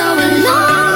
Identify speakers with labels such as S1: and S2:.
S1: so alone.